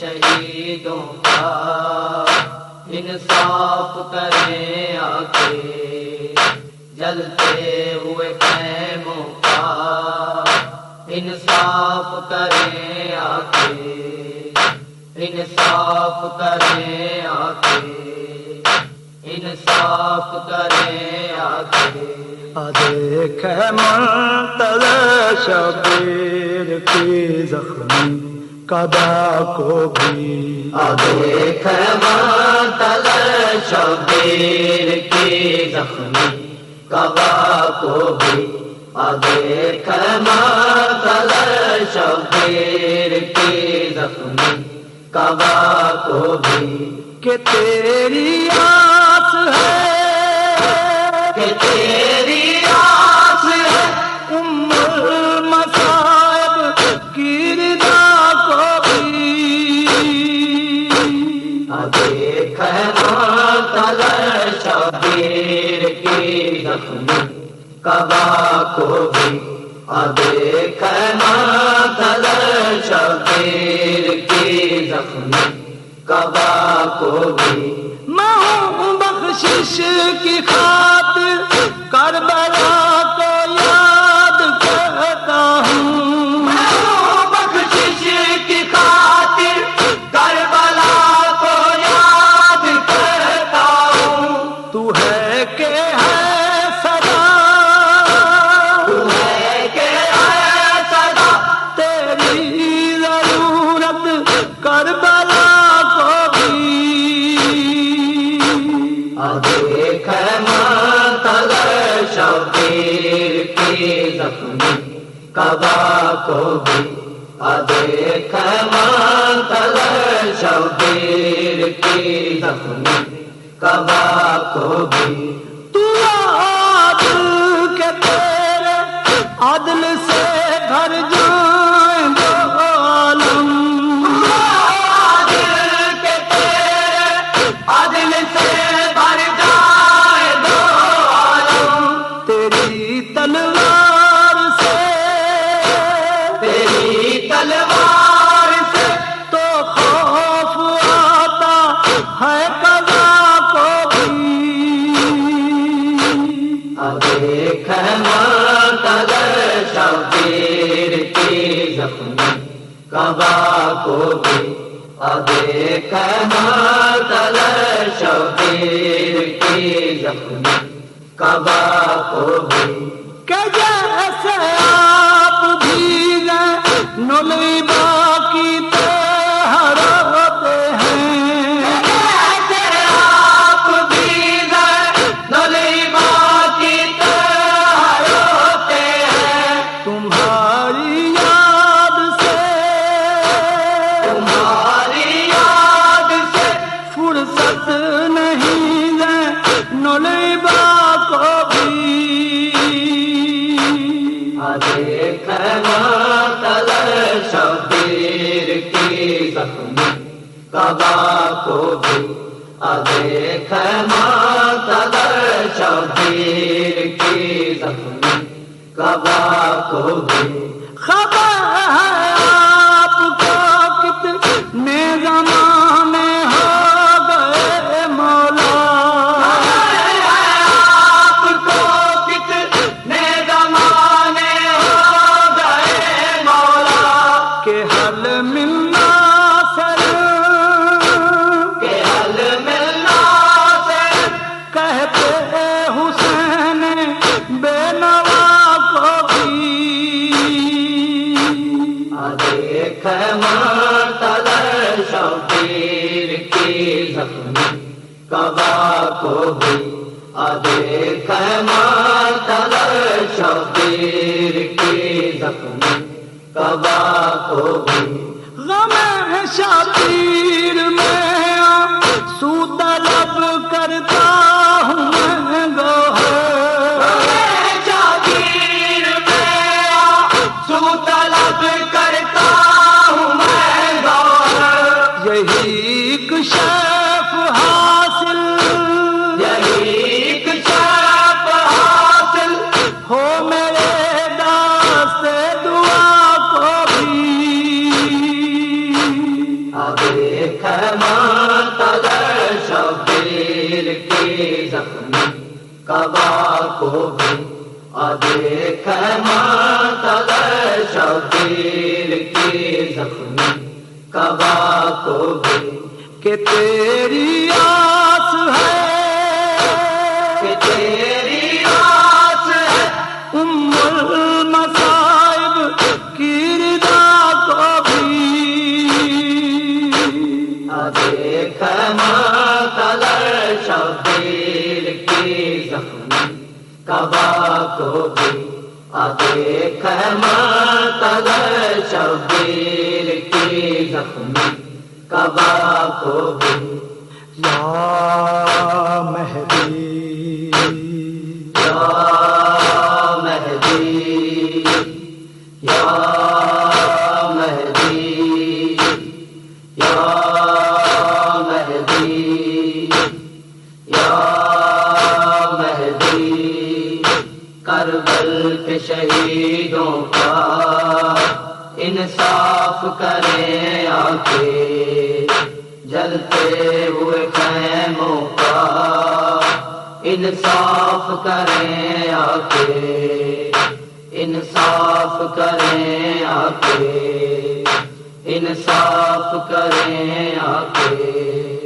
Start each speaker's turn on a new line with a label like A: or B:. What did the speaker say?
A: شہیدوں کا انصاف کریں آ کے جلتے ہوئے خیموں کا انصاف کریں آ کے انصاف کریں آ کے انصاف کریں آ کے
B: دیکھ منتظر شبیر کی زخمی۔ کدا کو بھی۔
A: منتظر شبیر کی زخمی کبا کو بھی۔ منتظر شبیر کی زخمی کبا کو بھی۔
B: کہ تیری آس ہے۔
A: کہ تیری آس کبا کو بھی دیکھ منتظر شبیر کی زخمی، کبا کو بھی۔
B: ماں بخشش کی
A: خواہ منتظر شبیر کی زخمی کبا کو بھی دیکھ منتظر شبیر کی زخمی کبا کو بھی
B: ہے قضا کو بھی۔
A: دیکھ منتظر شبیر کی زخمی کبا کو بھی۔ دیکھ منتظر شبیر کی زخمی کبا کو بھی۔
B: کہ جیسے آپ بھی گئے تمہاری یاد سے
A: تمہاری یاد سے
B: فرصت نہیں ہے نلی کو بھی۔
A: دیکھ منتظر شبیر کی زخمی کبا کو بھی۔ دیکھ منتظر شبیر کبا کو
B: کبا کو بھی
A: دیکھ منتظر شبیر کی زخمی کبا کو بھی۔ غم ہے شبیر میرے داس دعا کو بھی۔
B: اب شبیر کے زخمی
A: کبا کو بھی۔ اب شبیر کے زخمی کبا کو بھی۔
B: کہ تیری آس ہے
A: کبا کو بھی دیکھ شبیر کی زخمی کبا کو بھی
B: یا مہدی۔
A: یا مہدی۔ یا مہدی۔ یا انصاف کریں آتے جلتے ہوئے خیموں کا انصاف کریں آتے انصاف کریں آتے انصاف کریں آتے